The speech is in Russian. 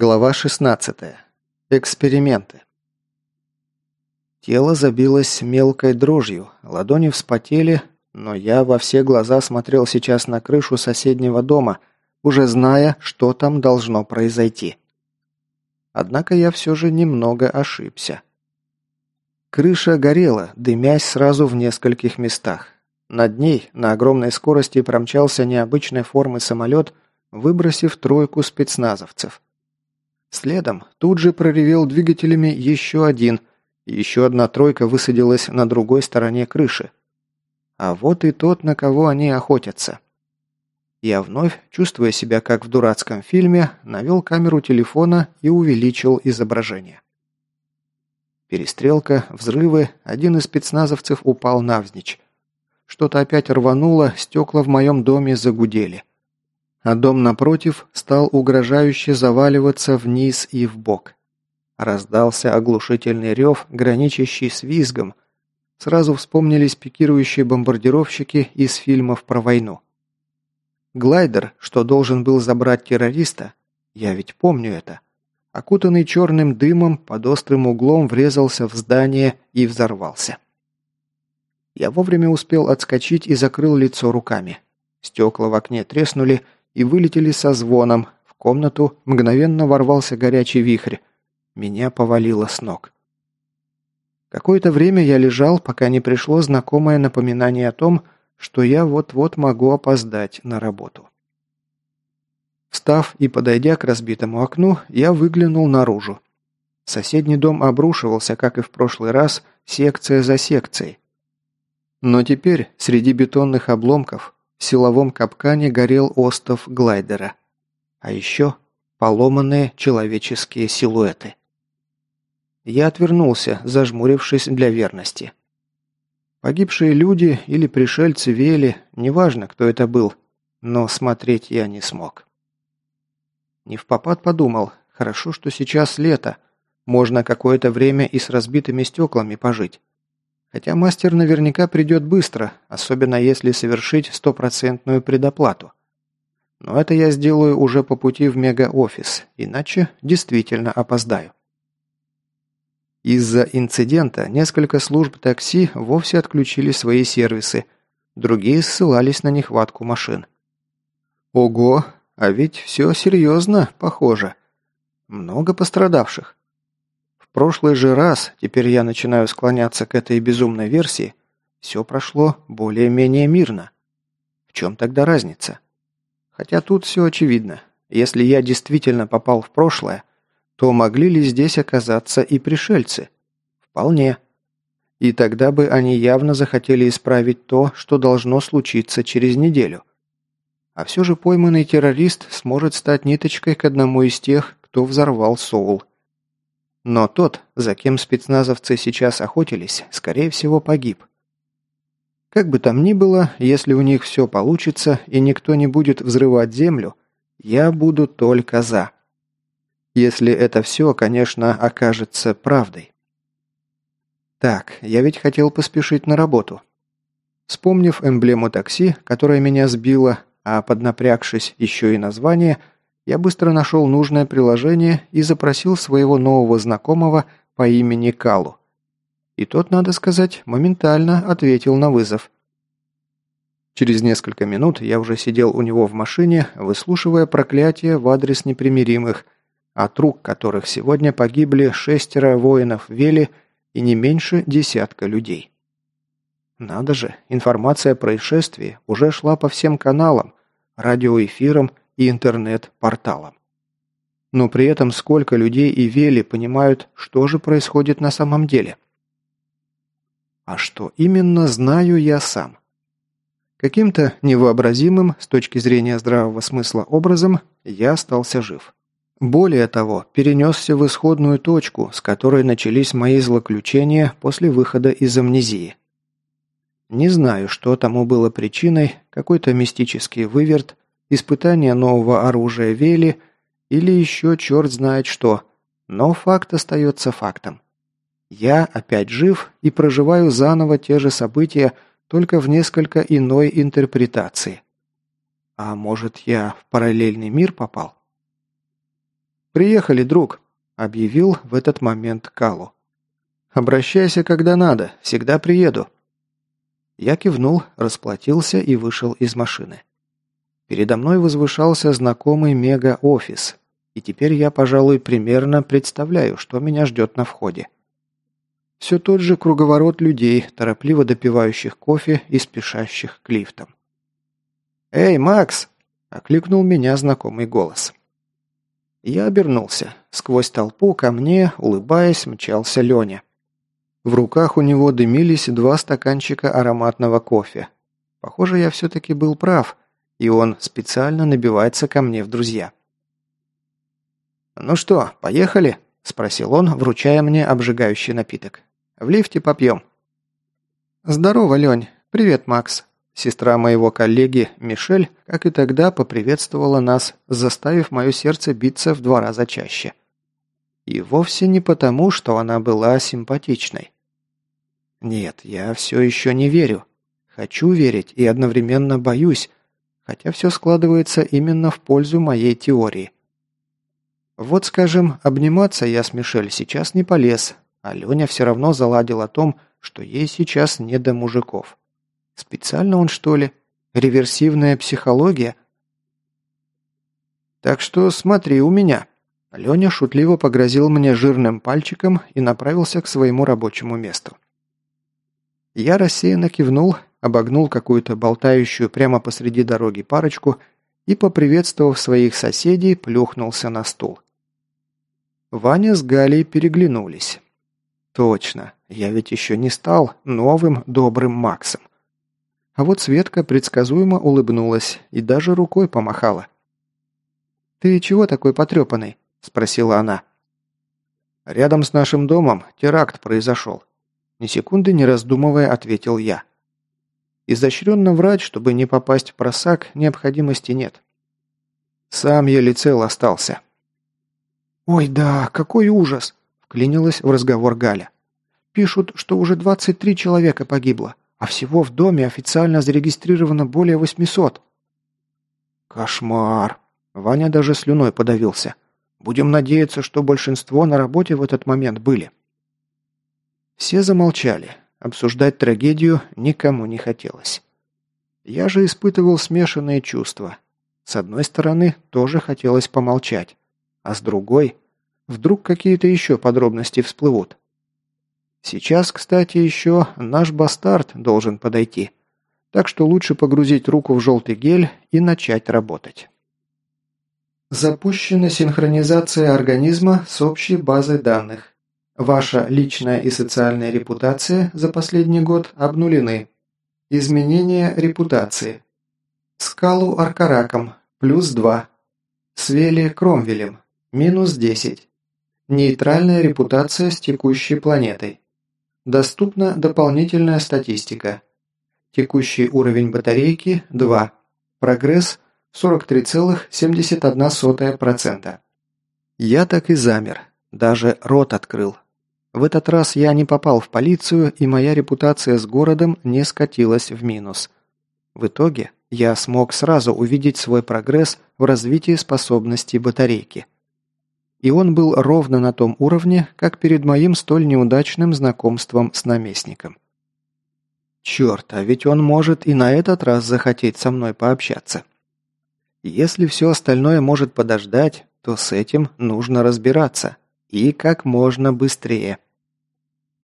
Глава 16. Эксперименты. Тело забилось мелкой дрожью, ладони вспотели, но я во все глаза смотрел сейчас на крышу соседнего дома, уже зная, что там должно произойти. Однако я все же немного ошибся. Крыша горела, дымясь сразу в нескольких местах. Над ней на огромной скорости промчался необычной формы самолет, выбросив тройку спецназовцев – Следом тут же проревел двигателями еще один, и еще одна тройка высадилась на другой стороне крыши. А вот и тот, на кого они охотятся. Я вновь, чувствуя себя как в дурацком фильме, навел камеру телефона и увеличил изображение. Перестрелка, взрывы, один из спецназовцев упал навзничь. Что-то опять рвануло, стекла в моем доме загудели а дом напротив стал угрожающе заваливаться вниз и вбок. Раздался оглушительный рев, граничащий с визгом. Сразу вспомнились пикирующие бомбардировщики из фильмов про войну. Глайдер, что должен был забрать террориста, я ведь помню это, окутанный черным дымом, под острым углом врезался в здание и взорвался. Я вовремя успел отскочить и закрыл лицо руками. Стекла в окне треснули, и вылетели со звоном. В комнату мгновенно ворвался горячий вихрь. Меня повалило с ног. Какое-то время я лежал, пока не пришло знакомое напоминание о том, что я вот-вот могу опоздать на работу. Встав и подойдя к разбитому окну, я выглянул наружу. Соседний дом обрушивался, как и в прошлый раз, секция за секцией. Но теперь среди бетонных обломков в силовом капкане горел остов глайдера. А еще поломанные человеческие силуэты. Я отвернулся, зажмурившись для верности. Погибшие люди или пришельцы Вели, неважно, кто это был, но смотреть я не смог. Не в попад подумал, хорошо, что сейчас лето, можно какое-то время и с разбитыми стеклами пожить. Хотя мастер наверняка придет быстро, особенно если совершить стопроцентную предоплату. Но это я сделаю уже по пути в мега-офис, иначе действительно опоздаю. Из-за инцидента несколько служб такси вовсе отключили свои сервисы, другие ссылались на нехватку машин. Ого, а ведь все серьезно, похоже. Много пострадавших прошлый же раз, теперь я начинаю склоняться к этой безумной версии, все прошло более-менее мирно. В чем тогда разница? Хотя тут все очевидно. Если я действительно попал в прошлое, то могли ли здесь оказаться и пришельцы? Вполне. И тогда бы они явно захотели исправить то, что должно случиться через неделю. А все же пойманный террорист сможет стать ниточкой к одному из тех, кто взорвал Соул. Но тот, за кем спецназовцы сейчас охотились, скорее всего погиб. Как бы там ни было, если у них все получится и никто не будет взрывать землю, я буду только за. Если это все, конечно, окажется правдой. Так, я ведь хотел поспешить на работу. Вспомнив эмблему такси, которая меня сбила, а поднапрягшись еще и название – я быстро нашел нужное приложение и запросил своего нового знакомого по имени Калу. И тот, надо сказать, моментально ответил на вызов. Через несколько минут я уже сидел у него в машине, выслушивая проклятия в адрес непримиримых, от рук которых сегодня погибли шестеро воинов Вели и не меньше десятка людей. Надо же, информация о происшествии уже шла по всем каналам, радиоэфирам и интернет-порталом. Но при этом сколько людей и Вели понимают, что же происходит на самом деле. А что именно, знаю я сам. Каким-то невообразимым, с точки зрения здравого смысла образом, я остался жив. Более того, перенесся в исходную точку, с которой начались мои злоключения после выхода из амнезии. Не знаю, что тому было причиной, какой-то мистический выверт, испытание нового оружия Вели или еще черт знает что, но факт остается фактом. Я опять жив и проживаю заново те же события, только в несколько иной интерпретации. А может, я в параллельный мир попал? «Приехали, друг», – объявил в этот момент Калу. «Обращайся, когда надо, всегда приеду». Я кивнул, расплатился и вышел из машины. Передо мной возвышался знакомый мега-офис, и теперь я, пожалуй, примерно представляю, что меня ждет на входе. Все тот же круговорот людей, торопливо допивающих кофе и спешащих к лифтам. «Эй, Макс!» – окликнул меня знакомый голос. Я обернулся. Сквозь толпу ко мне, улыбаясь, мчался Леня. В руках у него дымились два стаканчика ароматного кофе. Похоже, я все-таки был прав, и он специально набивается ко мне в друзья. «Ну что, поехали?» – спросил он, вручая мне обжигающий напиток. «В лифте попьем». «Здорово, Лень. Привет, Макс. Сестра моего коллеги, Мишель, как и тогда, поприветствовала нас, заставив мое сердце биться в два раза чаще. И вовсе не потому, что она была симпатичной. Нет, я все еще не верю. Хочу верить и одновременно боюсь, хотя все складывается именно в пользу моей теории. Вот, скажем, обниматься я с Мишель сейчас не полез, а Леня все равно заладил о том, что ей сейчас не до мужиков. Специально он, что ли? Реверсивная психология? Так что смотри у меня. Леня шутливо погрозил мне жирным пальчиком и направился к своему рабочему месту. Я рассеянно кивнул, обогнул какую-то болтающую прямо посреди дороги парочку и, поприветствовав своих соседей, плюхнулся на стул. Ваня с Галей переглянулись. Точно, я ведь еще не стал новым добрым Максом. А вот Светка предсказуемо улыбнулась и даже рукой помахала. «Ты чего такой потрепанный?» – спросила она. «Рядом с нашим домом теракт произошел». Ни секунды не раздумывая, ответил я. Изощренно врать, чтобы не попасть в просак, необходимости нет. Сам еле цел остался. «Ой, да, какой ужас!» – вклинилась в разговор Галя. «Пишут, что уже 23 человека погибло а всего в доме официально зарегистрировано более 800. Кошмар. Ваня даже слюной подавился. Будем надеяться, что большинство на работе в этот момент были. Все замолчали. Обсуждать трагедию никому не хотелось. Я же испытывал смешанные чувства. С одной стороны, тоже хотелось помолчать, а с другой, вдруг какие-то еще подробности всплывут. Сейчас, кстати, еще наш бастард должен подойти. Так что лучше погрузить руку в желтый гель и начать работать. Запущена синхронизация организма с общей базой данных. Ваша личная и социальная репутация за последний год обнулены. Изменение репутации. Скалу Аркараком – плюс 2. Свели Кромвелем – минус 10. Нейтральная репутация с текущей планетой. Доступна дополнительная статистика. Текущий уровень батарейки – 2. Прогресс – 43,71%. Я так и замер. Даже рот открыл. В этот раз я не попал в полицию, и моя репутация с городом не скатилась в минус. В итоге я смог сразу увидеть свой прогресс в развитии способностей батарейки – и он был ровно на том уровне, как перед моим столь неудачным знакомством с наместником. Черт, а ведь он может и на этот раз захотеть со мной пообщаться. Если все остальное может подождать, то с этим нужно разбираться. И как можно быстрее.